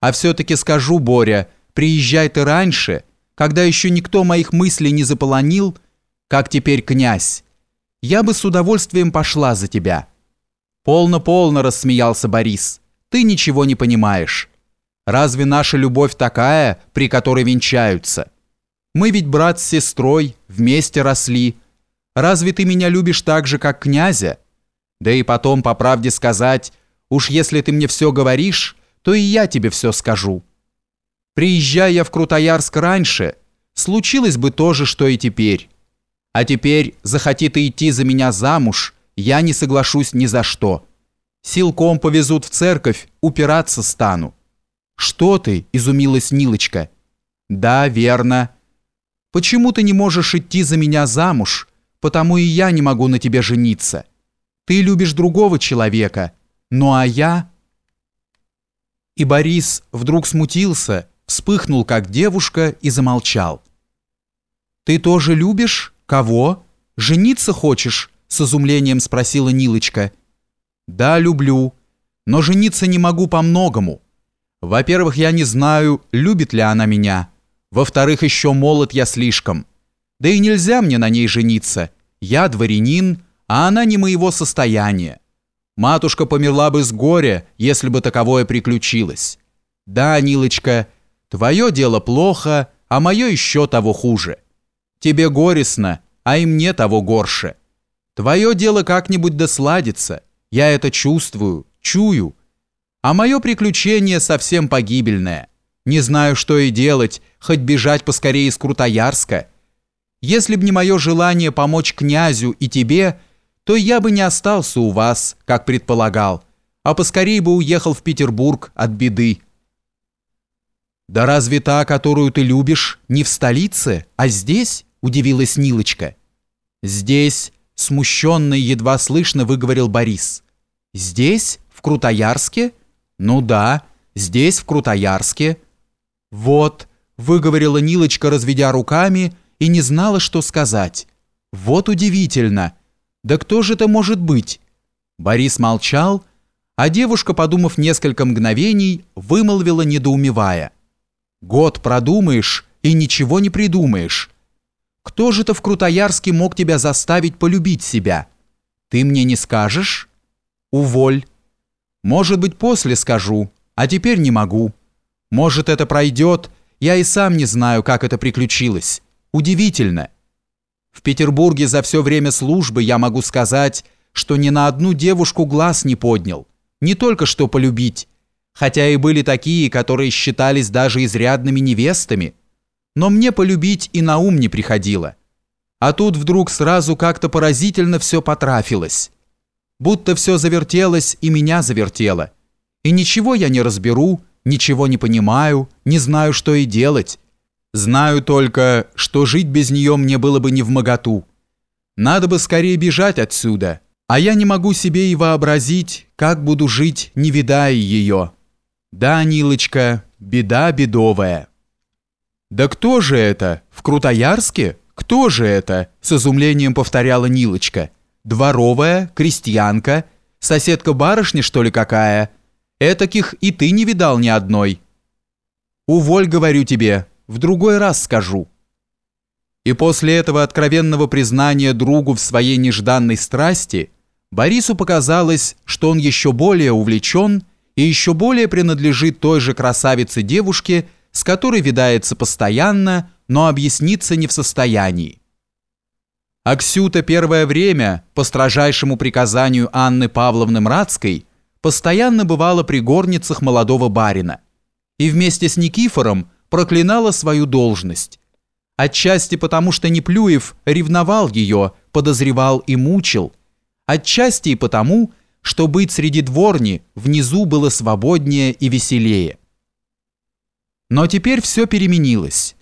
А все-таки скажу, Боря, приезжай ты раньше, когда еще никто моих мыслей не заполонил, как теперь князь. Я бы с удовольствием пошла за тебя». «Полно-полно», — рассмеялся Борис. «Ты ничего не понимаешь. Разве наша любовь такая, при которой венчаются? Мы ведь брат с сестрой, вместе росли. Разве ты меня любишь так же, как князя? Да и потом, по правде сказать, уж если ты мне все говоришь, то и я тебе все скажу. Приезжая я в Крутоярск раньше, случилось бы то же, что и теперь. А теперь захоти ты идти за меня замуж, я не соглашусь ни за что. Силком повезут в церковь, упираться стану. Что ты? изумилась Нилочка. Да, верно. Почему ты не можешь идти за меня замуж? Потому и я не могу на тебе жениться. Ты любишь другого человека, ну а я и Борис вдруг смутился, вспыхнул как девушка и замолчал. «Ты тоже любишь? Кого? Жениться хочешь?» с изумлением спросила Нилочка. «Да, люблю, но жениться не могу по-многому. Во-первых, я не знаю, любит ли она меня. Во-вторых, еще молод я слишком. Да и нельзя мне на ней жениться. Я дворянин, а она не моего состояния. Матушка померла бы с горя, если бы таковое приключилось. Да, Нилочка, твое дело плохо, а мое еще того хуже. Тебе горестно, а и мне того горше. Твое дело как-нибудь досладится, я это чувствую, чую. А мое приключение совсем погибельное. Не знаю, что и делать, хоть бежать поскорее из Крутоярска. Если б не мое желание помочь князю и тебе, то я бы не остался у вас, как предполагал, а поскорее бы уехал в Петербург от беды. «Да разве та, которую ты любишь, не в столице, а здесь?» – удивилась Нилочка. «Здесь», – смущенно и едва слышно выговорил Борис. «Здесь? В Крутоярске?» «Ну да, здесь, в Крутоярске». «Вот», – выговорила Нилочка, разведя руками, и не знала, что сказать. «Вот удивительно». «Да кто же это может быть?» Борис молчал, а девушка, подумав несколько мгновений, вымолвила, недоумевая. «Год продумаешь и ничего не придумаешь. Кто же-то в Крутоярске мог тебя заставить полюбить себя? Ты мне не скажешь?» «Уволь». «Может быть, после скажу, а теперь не могу. Может, это пройдет, я и сам не знаю, как это приключилось. Удивительно». В Петербурге за все время службы я могу сказать, что ни на одну девушку глаз не поднял. Не только что полюбить, хотя и были такие, которые считались даже изрядными невестами. Но мне полюбить и на ум не приходило. А тут вдруг сразу как-то поразительно все потрафилось. Будто все завертелось и меня завертело. И ничего я не разберу, ничего не понимаю, не знаю, что и делать. Знаю только, что жить без нее мне было бы не в моготу. Надо бы скорее бежать отсюда, а я не могу себе и вообразить, как буду жить, не видая ее. Да, Нилочка, беда бедовая. Да кто же это? В Крутоярске? Кто же это? С изумлением повторяла Нилочка. Дворовая, крестьянка, соседка барышни, что ли, какая? Этаких и ты не видал ни одной. Уволь, говорю тебе, в другой раз скажу». И после этого откровенного признания другу в своей нежданной страсти Борису показалось, что он еще более увлечен и еще более принадлежит той же красавице-девушке, с которой видается постоянно, но объясниться не в состоянии. Аксюта первое время, по строжайшему приказанию Анны Павловны Мрацкой, постоянно бывала при горницах молодого барина. И вместе с Никифором проклинала свою должность. Отчасти потому, что Неплюев ревновал ее, подозревал и мучил. Отчасти и потому, что быть среди дворни внизу было свободнее и веселее. Но теперь все переменилось.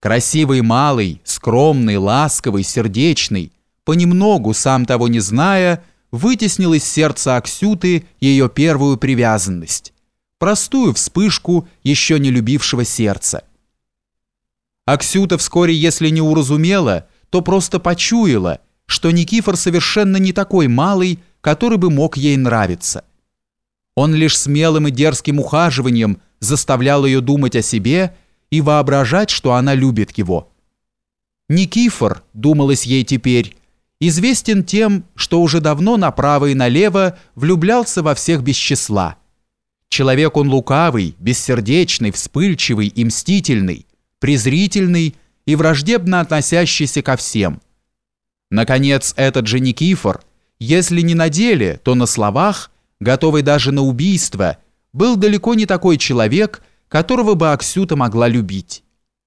Красивый малый, скромный, ласковый, сердечный, понемногу, сам того не зная, вытеснил из сердца Аксюты ее первую привязанность простую вспышку еще не любившего сердца. Аксюта вскоре, если не уразумела, то просто почуяла, что Никифор совершенно не такой малый, который бы мог ей нравиться. Он лишь смелым и дерзким ухаживанием заставлял ее думать о себе и воображать, что она любит его. Никифор, думалось ей теперь, известен тем, что уже давно направо и налево влюблялся во всех без числа. Человек он лукавый, бессердечный, вспыльчивый и мстительный, презрительный и враждебно относящийся ко всем. Наконец, этот же Никифор, если не на деле, то на словах, готовый даже на убийство, был далеко не такой человек, которого бы Аксюта могла любить.